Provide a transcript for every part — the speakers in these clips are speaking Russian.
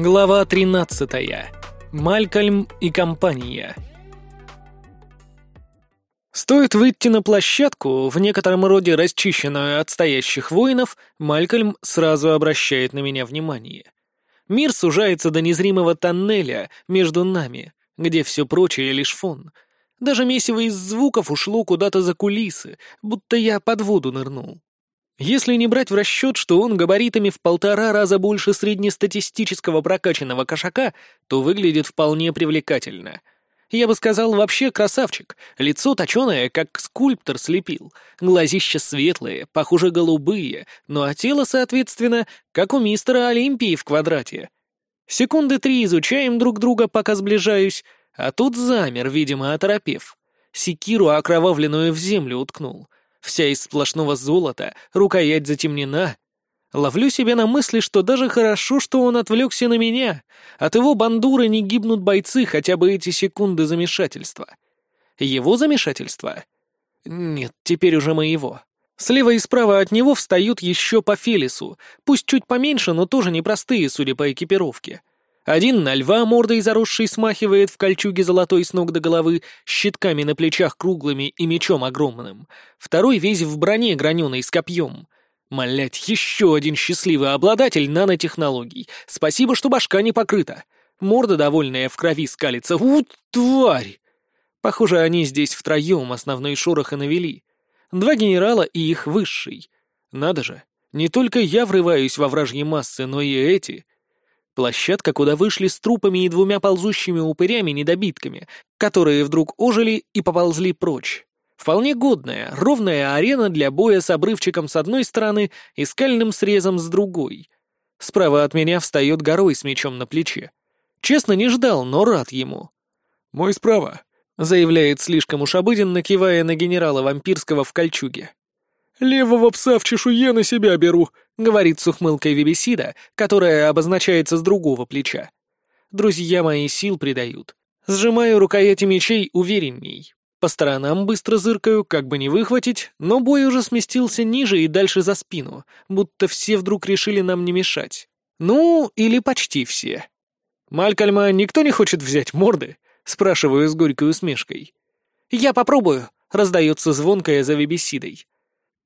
Глава 13. Малькольм и компания. Стоит выйти на площадку, в некотором роде расчищенную от стоящих воинов, Малькольм сразу обращает на меня внимание. Мир сужается до незримого тоннеля между нами, где все прочее лишь фон. Даже месиво из звуков ушло куда-то за кулисы, будто я под воду нырнул. Если не брать в расчет, что он габаритами в полтора раза больше среднестатистического прокачанного кошака, то выглядит вполне привлекательно. Я бы сказал, вообще красавчик. Лицо точеное, как скульптор слепил. Глазища светлые, похоже, голубые, ну а тело, соответственно, как у мистера Олимпии в квадрате. Секунды три изучаем друг друга, пока сближаюсь, а тут замер, видимо, оторопев. Секиру окровавленную в землю уткнул — Вся из сплошного золота, рукоять затемнена. Ловлю себя на мысли, что даже хорошо, что он отвлекся на меня. От его бандуры не гибнут бойцы хотя бы эти секунды замешательства. Его замешательства? Нет, теперь уже моего. Слева и справа от него встают еще по Фелису, пусть чуть поменьше, но тоже непростые, судя по экипировке. Один на льва мордой заросший смахивает в кольчуге золотой с ног до головы, щитками на плечах круглыми и мечом огромным. Второй весь в броне граненой с копьем. Млять, еще один счастливый обладатель нанотехнологий. Спасибо, что башка не покрыта. Морда довольная в крови скалится. У, тварь! Похоже, они здесь втроем основной шорох и навели. Два генерала и их высший. Надо же, не только я врываюсь во вражьи массы, но и эти — Площадка, куда вышли с трупами и двумя ползущими упырями-недобитками, которые вдруг ожили и поползли прочь. Вполне годная, ровная арена для боя с обрывчиком с одной стороны и скальным срезом с другой. Справа от меня встает горой с мечом на плече. Честно, не ждал, но рад ему. «Мой справа», — заявляет слишком уж обыденно, кивая на генерала вампирского в кольчуге. «Левого пса в чешуе на себя беру», — говорит с ухмылкой Вивисида, которая обозначается с другого плеча. Друзья мои сил придают. Сжимаю рукояти мечей уверенней. По сторонам быстро зыркаю, как бы не выхватить, но бой уже сместился ниже и дальше за спину, будто все вдруг решили нам не мешать. Ну, или почти все. «Малькольма никто не хочет взять морды?» — спрашиваю с горькой усмешкой. «Я попробую», — раздается звонкая за вебесидой.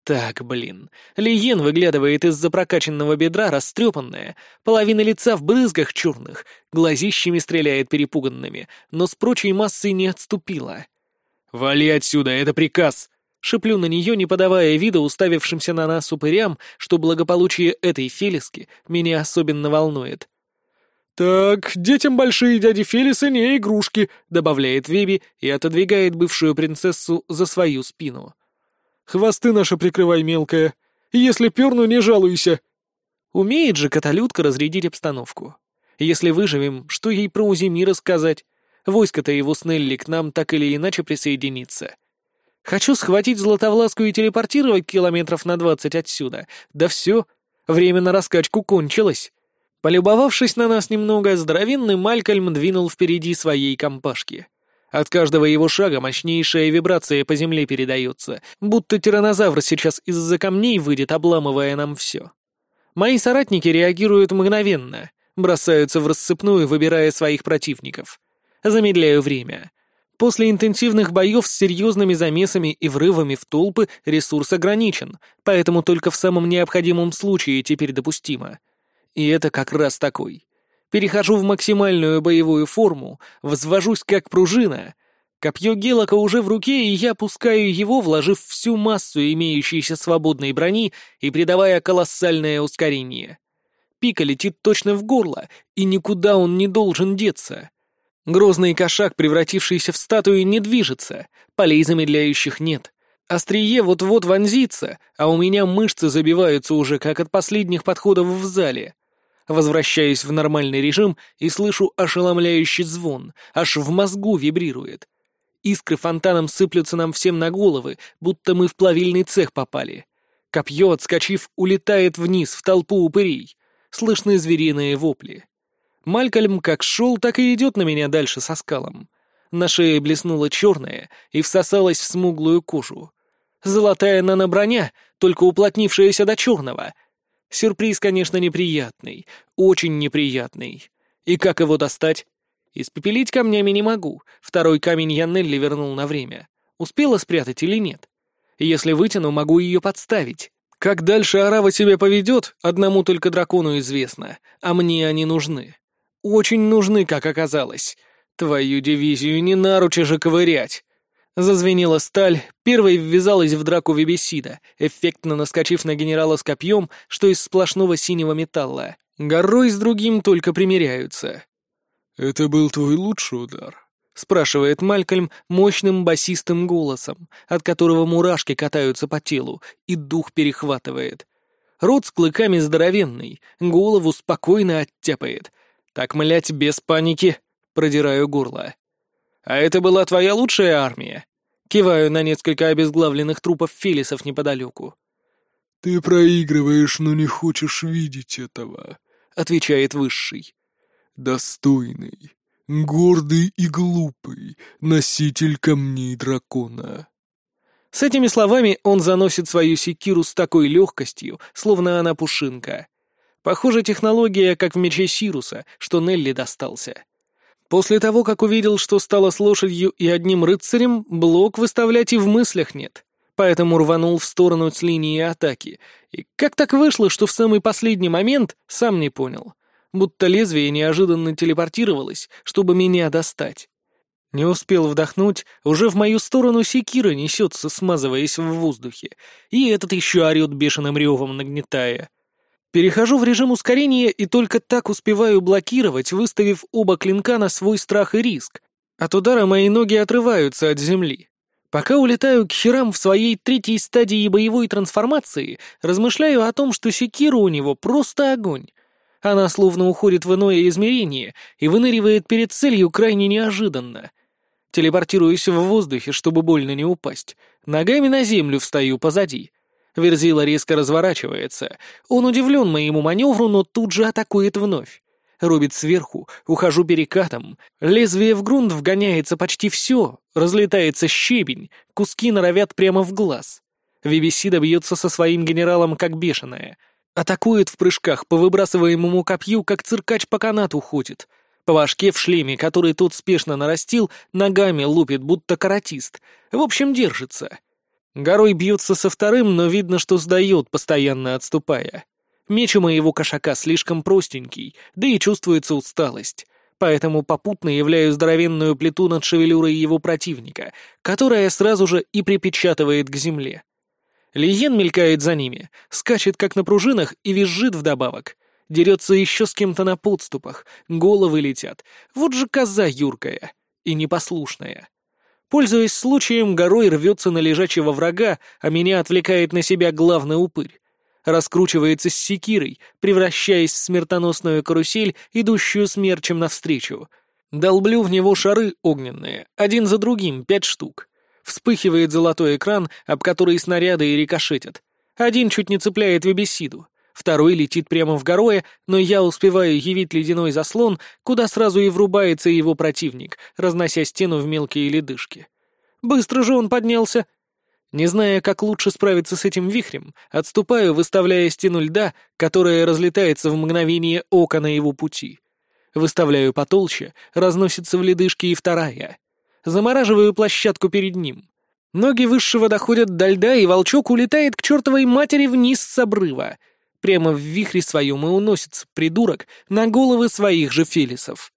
Так, блин. Лиен выглядывает из-за прокачанного бедра растрепанная, половина лица в брызгах черных, глазищами стреляет перепуганными, но с прочей массой не отступила. «Вали отсюда, это приказ!» Шиплю на нее, не подавая вида уставившимся на нас упырям, что благополучие этой Фелиски меня особенно волнует. «Так, детям большие дяди Фелисы не игрушки», — добавляет Веби и отодвигает бывшую принцессу за свою спину. Хвосты наши прикрывай, мелкая. Если перну, не жалуйся. Умеет же каталютка разрядить обстановку. Если выживем, что ей про Узимира сказать? Войско-то его с Нелли к нам так или иначе присоединится. Хочу схватить Златовласку и телепортировать километров на двадцать отсюда. Да все, время на раскачку кончилось. Полюбовавшись на нас немного, здоровенный Малькольм двинул впереди своей компашки. От каждого его шага мощнейшая вибрация по земле передается, будто тиранозавр сейчас из-за камней выйдет, обламывая нам все. Мои соратники реагируют мгновенно, бросаются в рассыпную, выбирая своих противников. Замедляю время. После интенсивных боев с серьезными замесами и врывами в толпы ресурс ограничен, поэтому только в самом необходимом случае теперь допустимо. И это как раз такой. Перехожу в максимальную боевую форму, взвожусь как пружина. Копье Гелока уже в руке, и я пускаю его, вложив всю массу имеющейся свободной брони и придавая колоссальное ускорение. Пика летит точно в горло, и никуда он не должен деться. Грозный кошак, превратившийся в статую, не движется, полей замедляющих нет. Острие вот-вот вонзится, а у меня мышцы забиваются уже, как от последних подходов в зале. Возвращаюсь в нормальный режим и слышу ошеломляющий звон, аж в мозгу вибрирует. Искры фонтаном сыплются нам всем на головы, будто мы в плавильный цех попали. Копье, отскочив, улетает вниз, в толпу упырей. Слышны звериные вопли. Малькольм как шел, так и идет на меня дальше со скалом. На шее блеснула черная и всосалась в смуглую кожу. Золотая наноброня, только уплотнившаяся до черного, Сюрприз, конечно, неприятный, очень неприятный. И как его достать? Испепелить камнями не могу. Второй камень я Нелли вернул на время. Успела спрятать или нет? Если вытяну, могу ее подставить. Как дальше Арава себя поведет, одному только дракону известно, а мне они нужны. Очень нужны, как оказалось. Твою дивизию не наручи же ковырять. Зазвенела сталь, первой ввязалась в драку Вибесида, эффектно наскочив на генерала с копьем, что из сплошного синего металла. Горой с другим только примеряются. «Это был твой лучший удар?» — спрашивает Малькольм мощным басистым голосом, от которого мурашки катаются по телу, и дух перехватывает. Рот с клыками здоровенный, голову спокойно оттяпает. Так, млять, без паники, продираю горло. «А это была твоя лучшая армия?» Киваю на несколько обезглавленных трупов филисов неподалеку. «Ты проигрываешь, но не хочешь видеть этого», — отвечает Высший. «Достойный, гордый и глупый носитель камней дракона». С этими словами он заносит свою секиру с такой легкостью, словно она пушинка. Похоже, технология, как в мече Сируса, что Нелли достался. После того, как увидел, что стало с лошадью и одним рыцарем, блок выставлять и в мыслях нет. Поэтому рванул в сторону с линии атаки. И как так вышло, что в самый последний момент, сам не понял. Будто лезвие неожиданно телепортировалось, чтобы меня достать. Не успел вдохнуть, уже в мою сторону секира несется, смазываясь в воздухе, и этот еще орет бешеным ревом, нагнетая. Перехожу в режим ускорения и только так успеваю блокировать, выставив оба клинка на свой страх и риск. От удара мои ноги отрываются от земли. Пока улетаю к херам в своей третьей стадии боевой трансформации, размышляю о том, что секира у него просто огонь. Она словно уходит в иное измерение и выныривает перед целью крайне неожиданно. Телепортируюсь в воздухе, чтобы больно не упасть. Ногами на землю встаю позади — Верзила резко разворачивается. Он удивлен моему маневру, но тут же атакует вновь. Рубит сверху, ухожу перекатом. Лезвие в грунт вгоняется почти все. Разлетается щебень, куски норовят прямо в глаз. Вибисида бьется со своим генералом как бешеная. Атакует в прыжках по выбрасываемому копью, как циркач по канату ходит. По башке в шлеме, который тот спешно нарастил, ногами лупит, будто каратист. В общем, держится. Горой бьется со вторым, но видно, что сдает, постоянно отступая. Меч у моего кошака слишком простенький, да и чувствуется усталость. Поэтому попутно являю здоровенную плиту над шевелюрой его противника, которая сразу же и припечатывает к земле. Лиен мелькает за ними, скачет как на пружинах и визжит вдобавок. Дерется еще с кем-то на подступах, головы летят. Вот же коза юркая и непослушная. Пользуясь случаем, горой рвется на лежачего врага, а меня отвлекает на себя главный упырь. Раскручивается с секирой, превращаясь в смертоносную карусель, идущую смерчем навстречу. Долблю в него шары огненные, один за другим, пять штук. Вспыхивает золотой экран, об который снаряды и рикошетят. Один чуть не цепляет вебесиду. Второй летит прямо в гороя, но я успеваю явить ледяной заслон, куда сразу и врубается его противник, разнося стену в мелкие ледышки. Быстро же он поднялся. Не зная, как лучше справиться с этим вихрем, отступаю, выставляя стену льда, которая разлетается в мгновение ока на его пути. Выставляю потолще, разносится в ледышки и вторая. Замораживаю площадку перед ним. Ноги высшего доходят до льда, и волчок улетает к чертовой матери вниз с обрыва — Прямо в вихре своем и уносится, придурок, на головы своих же фелисов.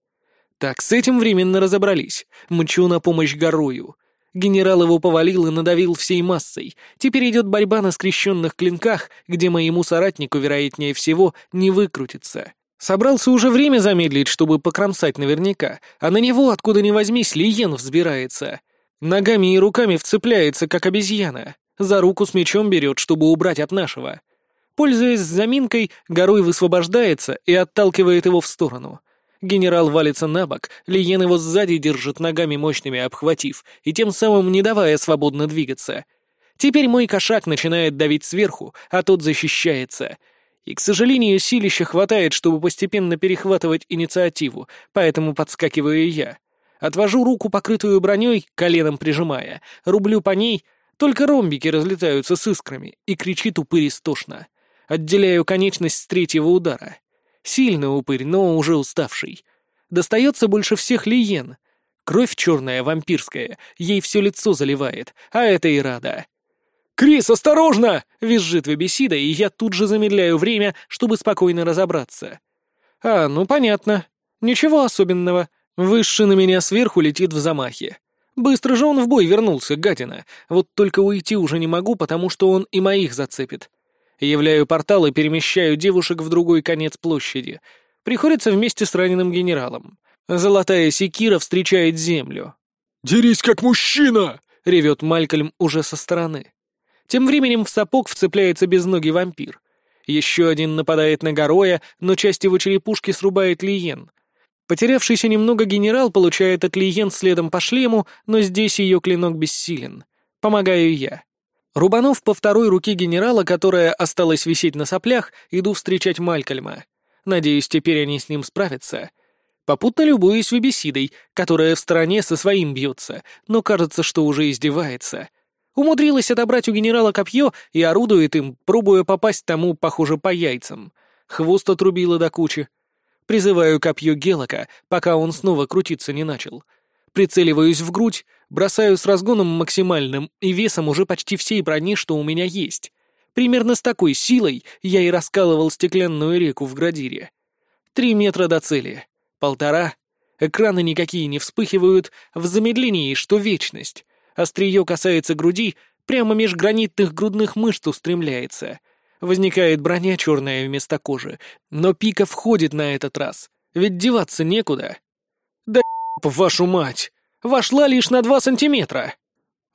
Так, с этим временно разобрались. Мчу на помощь горою. Генерал его повалил и надавил всей массой. Теперь идет борьба на скрещенных клинках, где моему соратнику, вероятнее всего, не выкрутится. Собрался уже время замедлить, чтобы покромсать наверняка, а на него, откуда ни возьмись, Лиен взбирается. Ногами и руками вцепляется, как обезьяна. За руку с мечом берет, чтобы убрать от нашего. Пользуясь заминкой, Горой высвобождается и отталкивает его в сторону. Генерал валится на бок, Лиен его сзади держит ногами мощными обхватив, и тем самым не давая свободно двигаться. Теперь мой кошак начинает давить сверху, а тот защищается. И, к сожалению, силища хватает, чтобы постепенно перехватывать инициативу, поэтому подскакиваю я. Отвожу руку, покрытую броней, коленом прижимая, рублю по ней, только ромбики разлетаются с искрами, и кричит упырь истошно. Отделяю конечность с третьего удара. Сильный упырь, но уже уставший. Достается больше всех Лиен. Кровь черная, вампирская, ей все лицо заливает, а это и рада. «Крис, осторожно!» — визжит Вебесида, и я тут же замедляю время, чтобы спокойно разобраться. «А, ну понятно. Ничего особенного. Высший на меня сверху летит в замахе. Быстро же он в бой вернулся, гадина. Вот только уйти уже не могу, потому что он и моих зацепит. Являю портал и перемещаю девушек в другой конец площади. Приходится вместе с раненым генералом. Золотая секира встречает землю. «Дерись как мужчина!» — ревет Малькольм уже со стороны. Тем временем в сапог вцепляется безногий вампир. Еще один нападает на Гороя, но часть его черепушки срубает Лиен. Потерявшийся немного генерал получает от Лиен следом по шлему, но здесь ее клинок бессилен. Помогаю я. Рубанов по второй руке генерала, которая осталась висеть на соплях, иду встречать Малькольма. Надеюсь, теперь они с ним справятся. Попутно любуюсь Вебесидой, которая в стороне со своим бьется, но кажется, что уже издевается. Умудрилась отобрать у генерала копье и орудует им, пробуя попасть тому, похоже, по яйцам. Хвост отрубила до кучи. Призываю копье Гелока, пока он снова крутиться не начал. Прицеливаюсь в грудь, бросаю с разгоном максимальным и весом уже почти всей брони, что у меня есть. Примерно с такой силой я и раскалывал стеклянную реку в Градире. Три метра до цели. Полтора. Экраны никакие не вспыхивают, в замедлении, что вечность. Острие касается груди, прямо меж гранитных грудных мышц устремляется. Возникает броня черная вместо кожи, но пика входит на этот раз, ведь деваться некуда. Вашу мать! Вошла лишь на два сантиметра!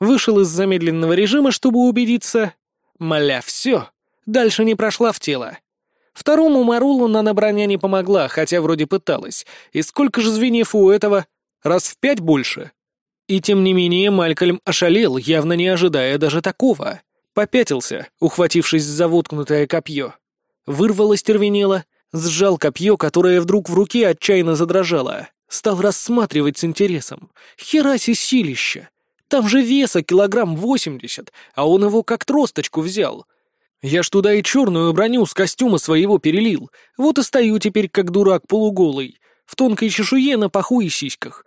Вышел из замедленного режима, чтобы убедиться. Моля, все. Дальше не прошла в тело. Второму Марулу наноброня не помогла, хотя вроде пыталась. И сколько же звеньев у этого? Раз в пять больше. И тем не менее Малькольм ошалел, явно не ожидая даже такого. Попятился, ухватившись за воткнутое копье. Вырвал остервенело, сжал копье, которое вдруг в руке отчаянно задрожало. Стал рассматривать с интересом. Хераси силища! Там же веса килограмм восемьдесят, а он его как тросточку взял. Я ж туда и черную броню с костюма своего перелил. Вот и стою теперь как дурак полуголый, в тонкой чешуе на паху и сиськах.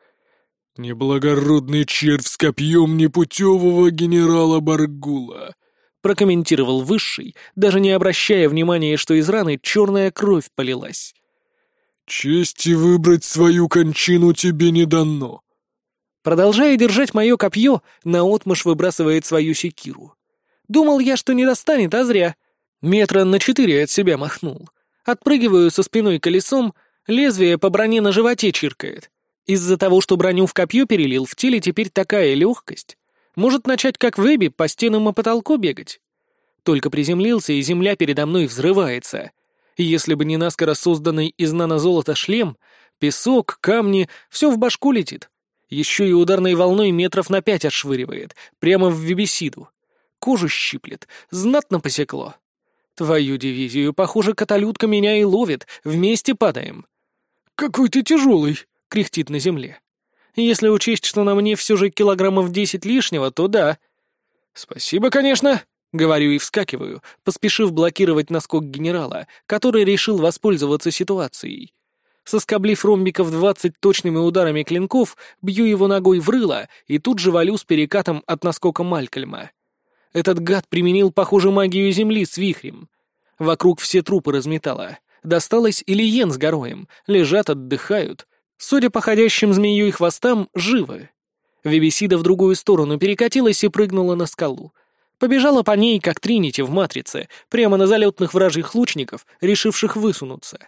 «Неблагородный червь с копьем непутевого генерала Баргула», прокомментировал Высший, даже не обращая внимания, что из раны черная кровь полилась. «Чести выбрать свою кончину тебе не дано». Продолжая держать мое копье, наотмашь выбрасывает свою секиру. Думал я, что не достанет, а зря. Метра на четыре от себя махнул. Отпрыгиваю со спиной колесом, лезвие по броне на животе чиркает. Из-за того, что броню в копье перелил, в теле теперь такая легкость. Может начать, как в Эбби, по стенам и потолку бегать. Только приземлился, и земля передо мной взрывается. Если бы не наскоро созданный из нанозолота шлем, песок, камни — все в башку летит. Еще и ударной волной метров на пять отшвыривает, прямо в вибисиду. Кожу щиплет, знатно посекло. Твою дивизию, похоже, каталютка меня и ловит, вместе падаем. «Какой ты тяжелый!» кряхтит на земле. Если учесть, что на мне все же килограммов десять лишнего, то да. Спасибо, конечно, говорю и вскакиваю, поспешив блокировать наскок генерала, который решил воспользоваться ситуацией. Соскоблив ромбиков двадцать точными ударами клинков, бью его ногой в рыло и тут же валю с перекатом от наскока Малькольма. Этот гад применил, похоже, магию земли с вихрем. Вокруг все трупы разметало. Досталось Ильен с Гороем, лежат, отдыхают, Судя по ходящим змею и хвостам, живы. Вибисида в другую сторону перекатилась и прыгнула на скалу. Побежала по ней, как Тринити в «Матрице», прямо на залетных вражьих лучников, решивших высунуться.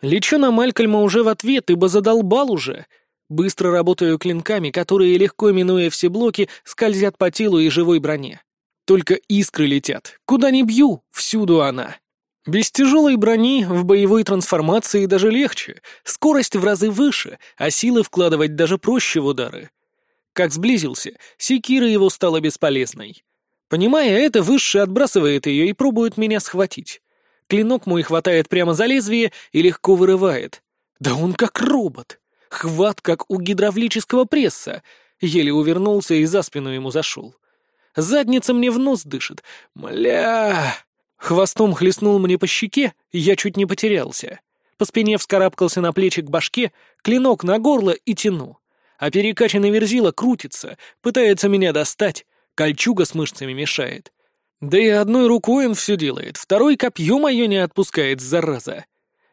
Лечу на Малькольма уже в ответ, ибо задолбал уже. Быстро работаю клинками, которые, легко минуя все блоки, скользят по телу и живой броне. Только искры летят. Куда ни бью, всюду она. Без тяжелой брони в боевой трансформации даже легче, скорость в разы выше, а силы вкладывать даже проще в удары. Как сблизился, секира его стала бесполезной. Понимая это, Высший отбрасывает ее и пробует меня схватить. Клинок мой хватает прямо за лезвие и легко вырывает. Да он как робот. Хват, как у гидравлического пресса. Еле увернулся и за спину ему зашел. Задница мне в нос дышит. Мля! Хвостом хлестнул мне по щеке, я чуть не потерялся. По спине вскарабкался на плечи к башке, клинок на горло и тяну. А перекачанный верзила крутится, пытается меня достать, кольчуга с мышцами мешает. Да и одной рукой он все делает, второй копье мое не отпускает, зараза.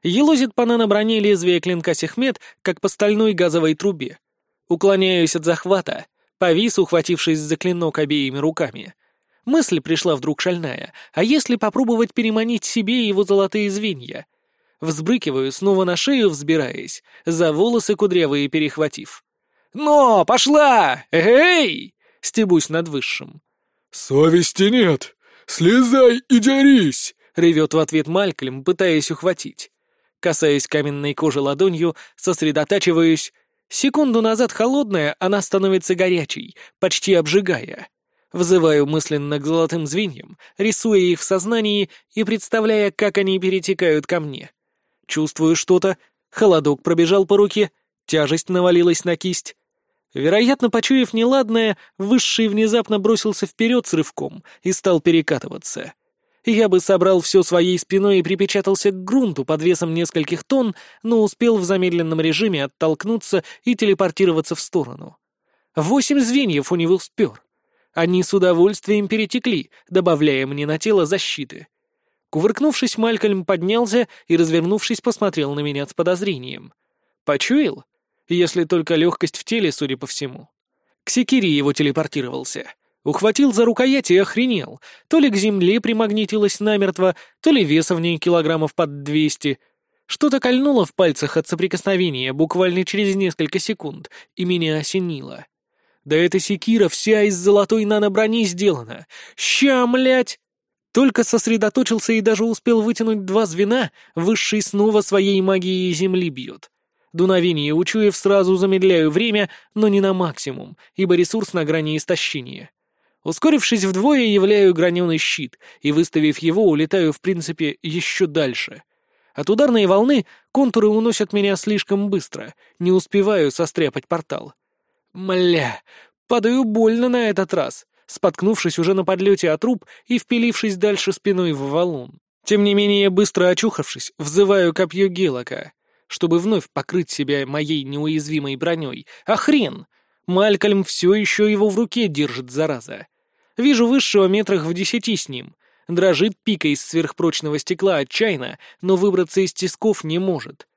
Елозит по наноброне лезвие клинка Сехмет, как по стальной газовой трубе. Уклоняюсь от захвата, повис, ухватившись за клинок обеими руками. Мысль пришла вдруг шальная, а если попробовать переманить себе его золотые звенья? Взбрыкиваю, снова на шею взбираясь, за волосы кудрявые перехватив. «Но, пошла! Эй!» — стебусь над высшим. «Совести нет! Слезай и дерись!» — ревет в ответ Малькольм, пытаясь ухватить. Касаясь каменной кожи ладонью, сосредотачиваюсь. Секунду назад холодная, она становится горячей, почти обжигая. Взываю мысленно к золотым звеньям, рисуя их в сознании и представляя, как они перетекают ко мне. Чувствую что-то, холодок пробежал по руке, тяжесть навалилась на кисть. Вероятно, почуяв неладное, Высший внезапно бросился вперед с рывком и стал перекатываться. Я бы собрал все своей спиной и припечатался к грунту под весом нескольких тонн, но успел в замедленном режиме оттолкнуться и телепортироваться в сторону. Восемь звеньев у него спер. Они с удовольствием перетекли, добавляя мне на тело защиты. Кувыркнувшись, Малькольм поднялся и, развернувшись, посмотрел на меня с подозрением. Почуял? Если только легкость в теле, судя по всему. К секире его телепортировался. Ухватил за рукоять и охренел. То ли к земле примагнитилась намертво, то ли веса в ней килограммов под двести. Что-то кольнуло в пальцах от соприкосновения буквально через несколько секунд, и меня осенило. Да эта секира вся из золотой наноброни сделана. Ща, млять! Только сосредоточился и даже успел вытянуть два звена, высший снова своей магией земли бьет. Дуновение учуев сразу замедляю время, но не на максимум, ибо ресурс на грани истощения. Ускорившись вдвое, являю граненый щит, и, выставив его, улетаю, в принципе, еще дальше. От ударной волны контуры уносят меня слишком быстро, не успеваю состряпать портал. Мля, падаю больно на этот раз, споткнувшись уже на подлете от труп и впилившись дальше спиной в валун. Тем не менее, быстро очухавшись, взываю копье Гелока, чтобы вновь покрыть себя моей неуязвимой броней. А хрен! Малькольм все еще его в руке держит, зараза. Вижу высшего метрах в десяти с ним. Дрожит пика из сверхпрочного стекла отчаянно, но выбраться из тисков не может.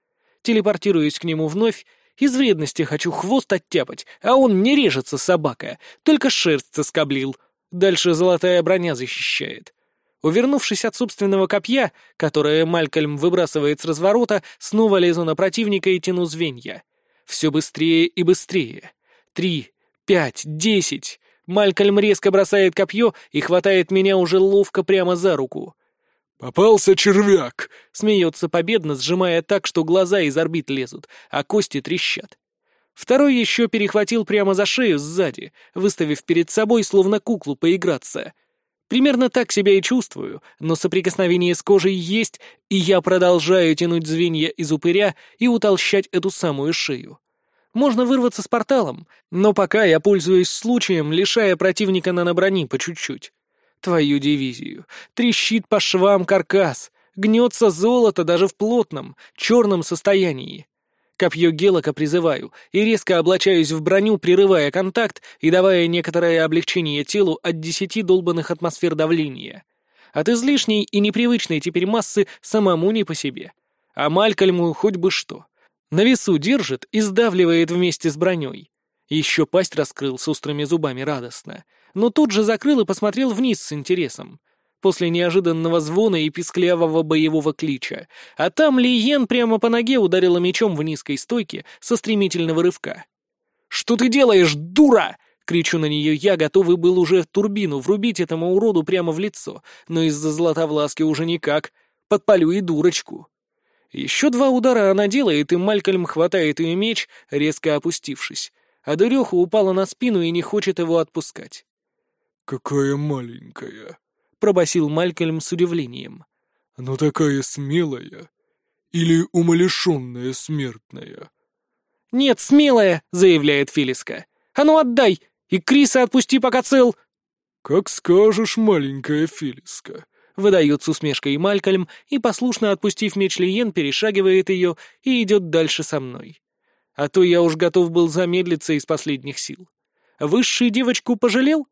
Телепортируюсь к нему вновь из вредности хочу хвост оттяпать, а он не режется, собака, только шерсть соскоблил. Дальше золотая броня защищает. Увернувшись от собственного копья, которое Малькольм выбрасывает с разворота, снова лезу на противника и тяну звенья. Все быстрее и быстрее. Три, пять, десять. Малькольм резко бросает копье и хватает меня уже ловко прямо за руку. «Попался червяк!» — смеется победно, сжимая так, что глаза из орбит лезут, а кости трещат. Второй еще перехватил прямо за шею сзади, выставив перед собой, словно куклу, поиграться. Примерно так себя и чувствую, но соприкосновение с кожей есть, и я продолжаю тянуть звенья из упыря и утолщать эту самую шею. Можно вырваться с порталом, но пока я пользуюсь случаем, лишая противника на брони по чуть-чуть. Твою дивизию. Трещит по швам каркас. Гнется золото даже в плотном, черном состоянии. Копье Гелока призываю и резко облачаюсь в броню, прерывая контакт и давая некоторое облегчение телу от десяти долбанных атмосфер давления. От излишней и непривычной теперь массы самому не по себе. А Малькольму хоть бы что. На весу держит и сдавливает вместе с броней. Еще пасть раскрыл с острыми зубами радостно — но тут же закрыл и посмотрел вниз с интересом. После неожиданного звона и писклявого боевого клича. А там Лиен прямо по ноге ударила мечом в низкой стойке со стремительного рывка. «Что ты делаешь, дура?» — кричу на нее я, готовый был уже в турбину врубить этому уроду прямо в лицо, но из-за златовласки уже никак. Подпалю и дурочку. Еще два удара она делает, и Малькольм хватает ее меч, резко опустившись. А дуреха упала на спину и не хочет его отпускать. «Какая маленькая!» — пробасил Малькольм с удивлением. «Но такая смелая! Или умалишенная смертная?» «Нет, смелая!» — заявляет Филиска. «А ну отдай! И Криса отпусти, пока цел!» «Как скажешь, маленькая Филиска. — выдает с усмешкой Малькольм и, послушно отпустив меч Лиен, перешагивает ее и идет дальше со мной. А то я уж готов был замедлиться из последних сил. Высший девочку пожалел?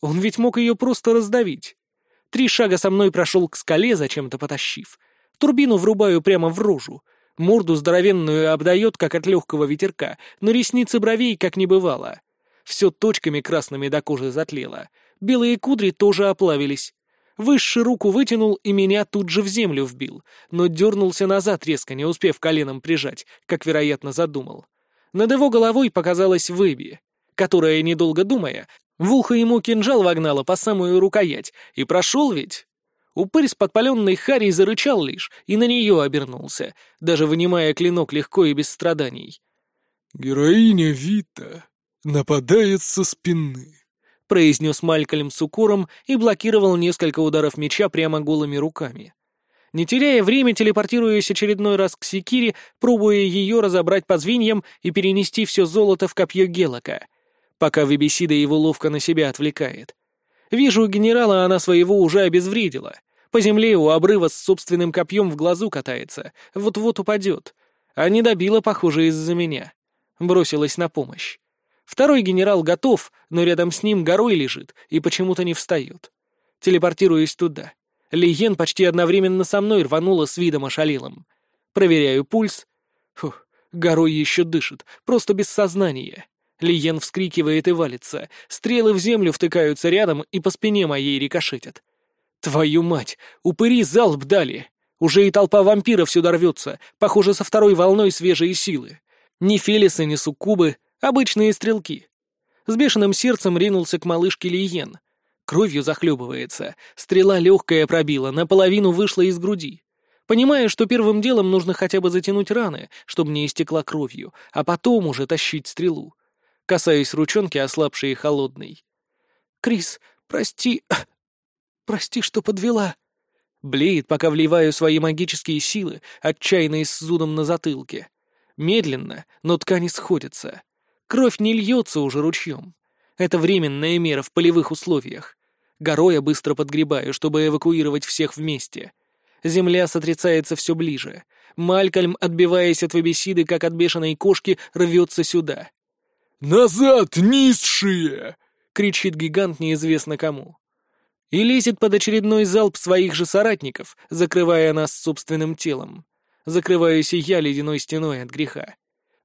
Он ведь мог ее просто раздавить. Три шага со мной прошел к скале, зачем-то потащив. Турбину врубаю прямо в рожу. Морду здоровенную обдает, как от легкого ветерка, но ресницы бровей как не бывало. Все точками красными до кожи затлело. Белые кудри тоже оплавились. Высший руку вытянул и меня тут же в землю вбил, но дернулся назад резко, не успев коленом прижать, как, вероятно, задумал. Над его головой показалась выби, которая, недолго думая, в ухо ему кинжал вогнала по самую рукоять, и прошел ведь. Упырь с подпаленной Харей зарычал лишь и на нее обернулся, даже вынимая клинок легко и без страданий. «Героиня Вита нападает со спины», — произнес Малькольм с укором и блокировал несколько ударов меча прямо голыми руками. Не теряя время, телепортируясь очередной раз к Секире, пробуя ее разобрать по звеньям и перенести все золото в копье Гелока, пока Вебесида его ловко на себя отвлекает. Вижу, генерала она своего уже обезвредила. По земле у обрыва с собственным копьем в глазу катается, вот-вот упадет. А не добила, похоже, из-за меня. Бросилась на помощь. Второй генерал готов, но рядом с ним горой лежит и почему-то не встает. Телепортируюсь туда. Лиен почти одновременно со мной рванула с видом ошалилом. Проверяю пульс. Фух, горой еще дышит, просто без сознания. Лиен вскрикивает и валится. Стрелы в землю втыкаются рядом и по спине моей рикошетят. Твою мать, упыри залп дали. Уже и толпа вампиров сюда рвется, похоже, со второй волной свежие силы. Ни Фелисы, ни Суккубы, Обычные стрелки. С бешеным сердцем ринулся к малышке Лиен. Кровью захлебывается. Стрела легкая пробила, наполовину вышла из груди. Понимая, что первым делом нужно хотя бы затянуть раны, чтобы не истекла кровью, а потом уже тащить стрелу. Касаясь ручонки, ослабшей и холодной. «Крис, прости... прости, что подвела». Блеет, пока вливаю свои магические силы, отчаянные с зудом на затылке. Медленно, но ткани сходятся. Кровь не льется уже ручьем. Это временная мера в полевых условиях. Горой быстро подгребаю, чтобы эвакуировать всех вместе. Земля сотрясается все ближе. Малькольм, отбиваясь от вебесиды, как от бешеной кошки, рвется сюда. «Назад, низшие!» — кричит гигант неизвестно кому. И лезет под очередной залп своих же соратников, закрывая нас собственным телом. Закрываюсь и я ледяной стеной от греха.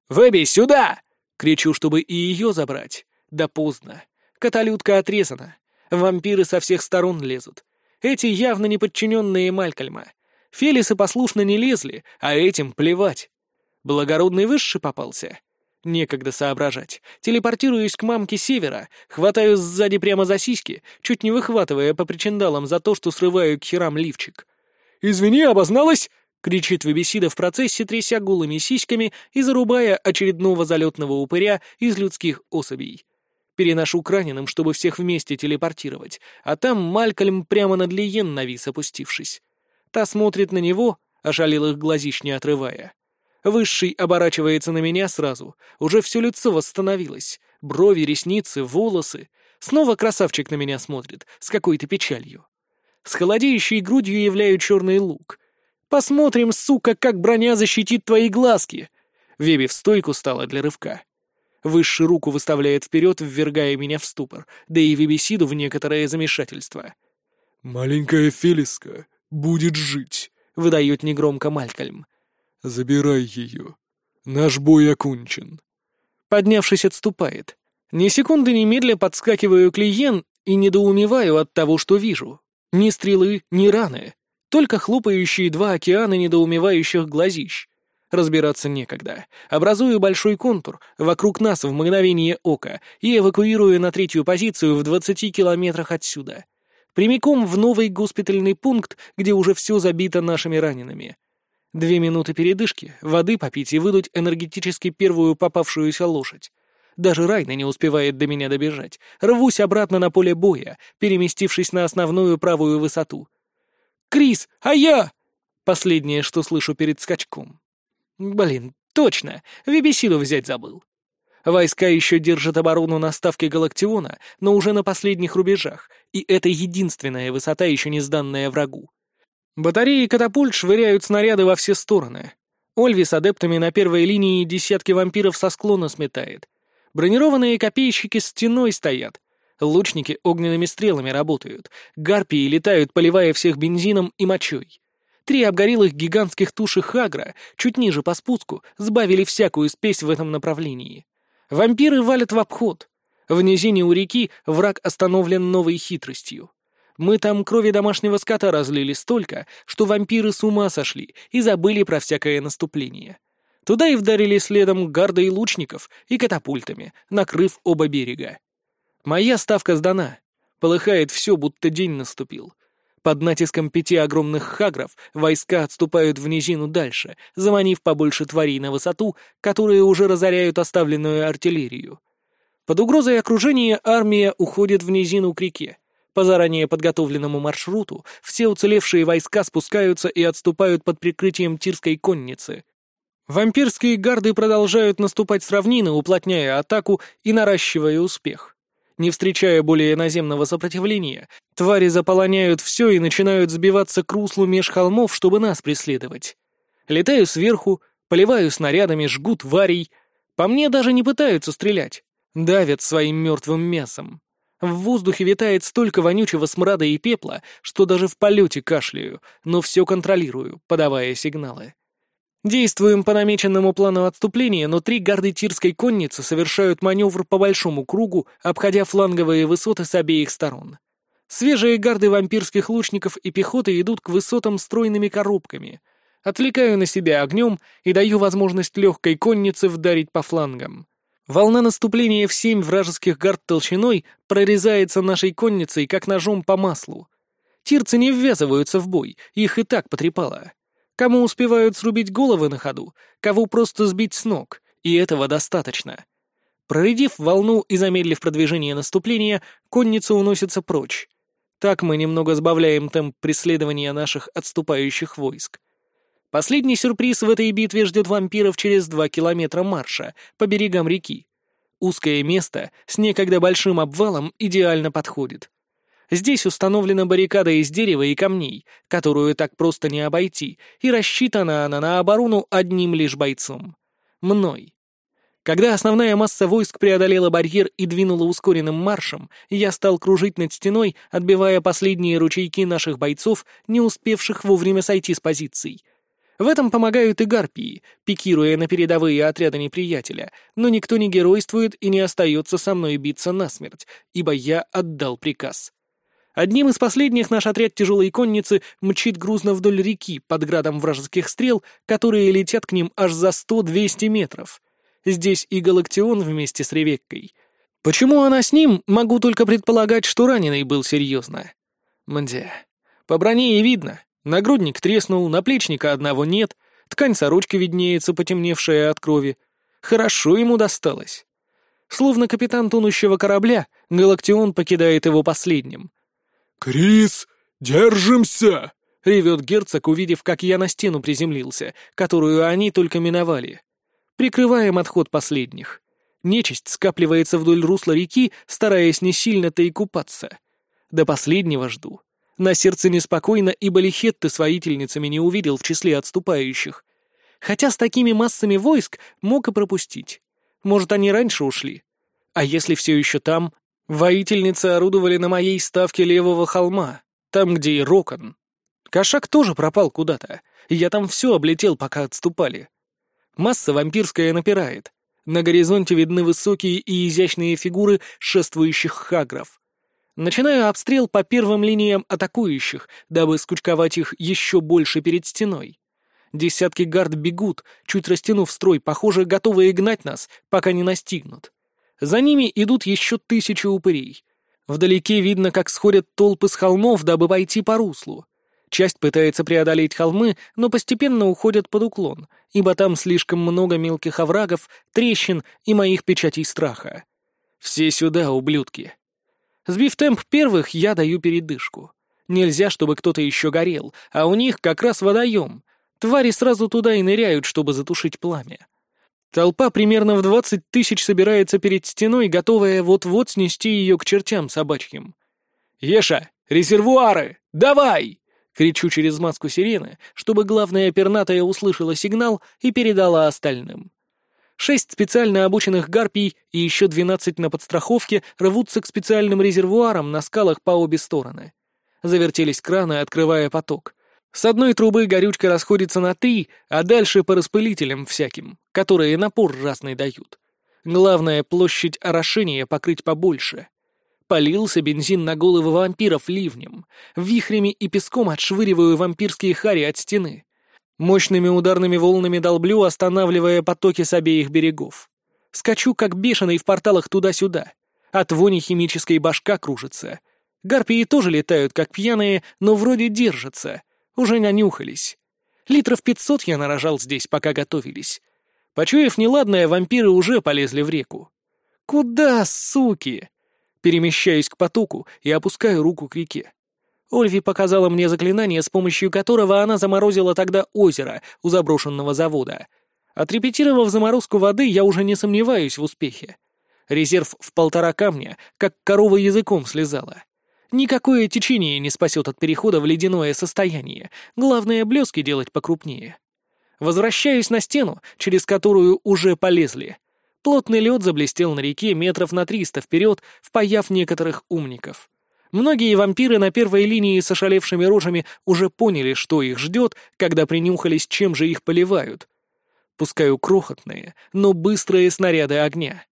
«Веби, сюда!» Кричу, чтобы и ее забрать. Да поздно. Каталютка отрезана. Вампиры со всех сторон лезут. Эти явно не подчиненные Малькольма. Фелисы послушно не лезли, а этим плевать. Благородный высший попался. Некогда соображать. Телепортируюсь к мамке севера, хватаю сзади прямо за сиськи, чуть не выхватывая по причиндалам за то, что срываю к херам лифчик. «Извини, обозналась!» — кричит Вебесида в процессе, тряся голыми сиськами и зарубая очередного залетного упыря из людских особей. Переношу к раненым, чтобы всех вместе телепортировать, а там Малькольм прямо над Лиен навис, опустившись. Та смотрит на него, ошалелых глазищ не отрывая. Высший оборачивается на меня сразу, уже все лицо восстановилось, брови, ресницы, волосы. Снова красавчик на меня смотрит, с какой-то печалью. С холодеющей грудью являю черный лук — Посмотрим, сука, как броня защитит твои глазки!» Веби в стойку стала для рывка. Высший руку выставляет вперед, ввергая меня в ступор, да и Вебесиду в некоторое замешательство. «Маленькая Фелиска будет жить», — выдает негромко Малькольм. «Забирай ее. Наш бой окончен». Поднявшись, отступает. Ни секунды немедля подскакиваю к Лиен и недоумеваю от того, что вижу. Ни стрелы, ни раны. Только хлопающие два океана недоумевающих глазищ. Разбираться некогда. Образую большой контур вокруг нас в мгновение ока и эвакуирую на третью позицию в 20 километрах отсюда. Прямиком в новый госпитальный пункт, где уже все забито нашими ранеными. Две минуты передышки, воды попить и выдуть энергетически первую попавшуюся лошадь. Даже Райна не успевает до меня добежать. Рвусь обратно на поле боя, переместившись на основную правую высоту — Крис, а я...» Последнее, что слышу перед скачком. Блин, точно, Вибисиду взять забыл. Войска еще держат оборону на ставке Галактиона, но уже на последних рубежах, и это единственная высота, еще не сданная врагу. Батареи катапульт швыряют снаряды во все стороны. Ольви с адептами на первой линии десятки вампиров со склона сметает. Бронированные копейщики стеной стоят. Лучники огненными стрелами работают. Гарпии летают, поливая всех бензином и мочой. Три обгорелых гигантских туши Хагра, чуть ниже по спуску, сбавили всякую спесь в этом направлении. Вампиры валят в обход. В низине у реки враг остановлен новой хитростью. Мы там крови домашнего скота разлили столько, что вампиры с ума сошли и забыли про всякое наступление. Туда и вдарили следом гардой лучников и катапультами, накрыв оба берега. Моя ставка сдана. Полыхает все, будто день наступил. Под натиском пяти огромных хагров войска отступают в низину дальше, заманив побольше тварей на высоту, которые уже разоряют оставленную артиллерию. Под угрозой окружения армия уходит в низину к реке. По заранее подготовленному маршруту все уцелевшие войска спускаются и отступают под прикрытием тирской конницы. Вампирские гарды продолжают наступать с равнины, уплотняя атаку и наращивая успех. Не встречая более наземного сопротивления, твари заполоняют все и начинают сбиваться к руслу меж холмов, чтобы нас преследовать. Летаю сверху, поливаю снарядами, жгу тварей. По мне даже не пытаются стрелять. Давят своим мертвым мясом. В воздухе витает столько вонючего смрада и пепла, что даже в полете кашляю, но все контролирую, подавая сигналы. Действуем по намеченному плану отступления, но три гарды тирской конницы совершают маневр по большому кругу, обходя фланговые высоты с обеих сторон. Свежие гарды вампирских лучников и пехоты идут к высотам стройными коробками. Отвлекаю на себя огнем и даю возможность легкой коннице вдарить по флангам. Волна наступления в семь вражеских гард толщиной прорезается нашей конницей, как ножом по маслу. Тирцы не ввязываются в бой, их и так потрепало. Кому успевают срубить головы на ходу, кого просто сбить с ног, и этого достаточно. Проредив волну и замедлив продвижение наступления, конница уносится прочь. Так мы немного сбавляем темп преследования наших отступающих войск. Последний сюрприз в этой битве ждет вампиров через два километра марша по берегам реки. Узкое место с некогда большим обвалом идеально подходит. Здесь установлена баррикада из дерева и камней, которую так просто не обойти, и рассчитана она на оборону одним лишь бойцом. Мной. Когда основная масса войск преодолела барьер и двинула ускоренным маршем, я стал кружить над стеной, отбивая последние ручейки наших бойцов, не успевших вовремя сойти с позиций. В этом помогают и гарпии, пикируя на передовые отряды неприятеля, но никто не геройствует и не остается со мной биться насмерть, ибо я отдал приказ. Одним из последних наш отряд тяжелой конницы мчит грузно вдоль реки под градом вражеских стрел, которые летят к ним аж за сто-двести метров. Здесь и Галактион вместе с Ревеккой. Почему она с ним, могу только предполагать, что раненый был серьезно. Мдя. По броне и видно. Нагрудник треснул, наплечника одного нет, ткань сорочки виднеется, потемневшая от крови. Хорошо ему досталось. Словно капитан тонущего корабля, Галактион покидает его последним — «Крис, держимся!» — ревет герцог, увидев, как я на стену приземлился, которую они только миновали. Прикрываем отход последних. Нечисть скапливается вдоль русла реки, стараясь не сильно-то и купаться. До последнего жду. На сердце неспокойно, ибо Лихетты с воительницами не увидел в числе отступающих. Хотя с такими массами войск мог и пропустить. Может, они раньше ушли? А если все еще там, Воительницы орудовали на моей ставке левого холма, там, где и Рокон. Кошак тоже пропал куда-то. Я там все облетел, пока отступали. Масса вампирская напирает. На горизонте видны высокие и изящные фигуры шествующих хагров. Начинаю обстрел по первым линиям атакующих, дабы скучковать их еще больше перед стеной. Десятки гард бегут, чуть растянув строй, похоже, готовые гнать нас, пока не настигнут. За ними идут еще тысячи упырей. Вдалеке видно, как сходят толпы с холмов, дабы пойти по руслу. Часть пытается преодолеть холмы, но постепенно уходят под уклон, ибо там слишком много мелких оврагов, трещин и моих печатей страха. Все сюда, ублюдки. Сбив темп первых, я даю передышку. Нельзя, чтобы кто-то еще горел, а у них как раз водоем. Твари сразу туда и ныряют, чтобы затушить пламя. Толпа примерно в двадцать тысяч собирается перед стеной, готовая вот-вот снести ее к чертям собачьим. «Еша, резервуары! Давай!» Кричу через маску сирены, чтобы главная пернатая услышала сигнал и передала остальным. Шесть специально обученных гарпий и еще двенадцать на подстраховке рвутся к специальным резервуарам на скалах по обе стороны. Завертелись краны, открывая поток. С одной трубы горючка расходится на три, а дальше по распылителям всяким, которые напор разный дают. Главное, площадь орошения покрыть побольше. Полился бензин на головы вампиров ливнем. Вихрями и песком отшвыриваю вампирские хари от стены. Мощными ударными волнами долблю, останавливая потоки с обеих берегов. Скачу, как бешеный в порталах туда-сюда. От вони химической башка кружится. Гарпии тоже летают, как пьяные, но вроде держатся. Уже нанюхались. Литров пятьсот я нарожал здесь, пока готовились. Почуяв неладное, вампиры уже полезли в реку. Куда, суки? Перемещаюсь к потоку и опускаю руку к реке. Ольви показала мне заклинание, с помощью которого она заморозила тогда озеро у заброшенного завода. Отрепетировав заморозку воды, я уже не сомневаюсь в успехе. Резерв в полтора камня, как корова языком слезала. Никакое течение не спасет от перехода в ледяное состояние. Главное, блески делать покрупнее. Возвращаюсь на стену, через которую уже полезли — Плотный лед заблестел на реке метров на триста вперед, впаяв некоторых умников. Многие вампиры на первой линии с ошалевшими рожами уже поняли, что их ждет, когда принюхались, чем же их поливают. Пускаю крохотные, но быстрые снаряды огня.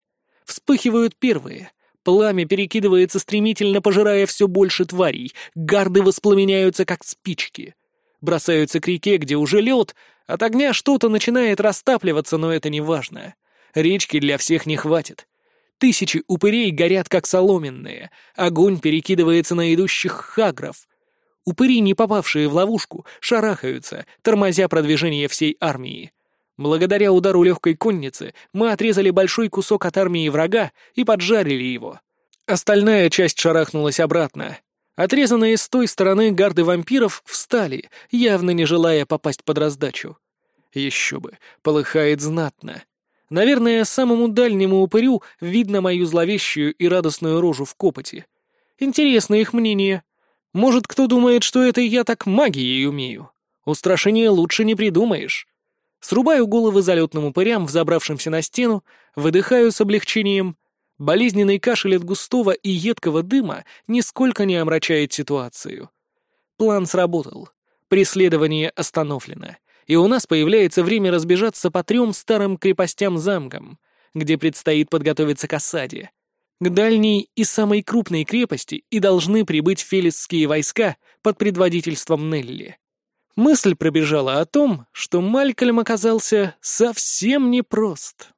Вспыхивают первые. Пламя перекидывается стремительно, пожирая все больше тварей. Гарды воспламеняются, как спички. Бросаются к реке, где уже лед. От огня что-то начинает растапливаться, но это не важно. Речки для всех не хватит. Тысячи упырей горят, как соломенные. Огонь перекидывается на идущих хагров. Упыри, не попавшие в ловушку, шарахаются, тормозя продвижение всей армии. Благодаря удару легкой конницы мы отрезали большой кусок от армии врага и поджарили его. Остальная часть шарахнулась обратно. Отрезанные с той стороны гарды вампиров встали, явно не желая попасть под раздачу. Еще бы, полыхает знатно. Наверное, самому дальнему упырю видно мою зловещую и радостную рожу в копоти. Интересно их мнение. Может, кто думает, что это я так магией умею? Устрашение лучше не придумаешь. Срубаю головы залетным упырям, взобравшимся на стену, выдыхаю с облегчением. Болезненный кашель от густого и едкого дыма нисколько не омрачает ситуацию. План сработал. Преследование остановлено и у нас появляется время разбежаться по трем старым крепостям-замкам, где предстоит подготовиться к осаде. К дальней и самой крупной крепости и должны прибыть фелисские войска под предводительством Нелли. Мысль пробежала о том, что Малькольм оказался совсем непрост.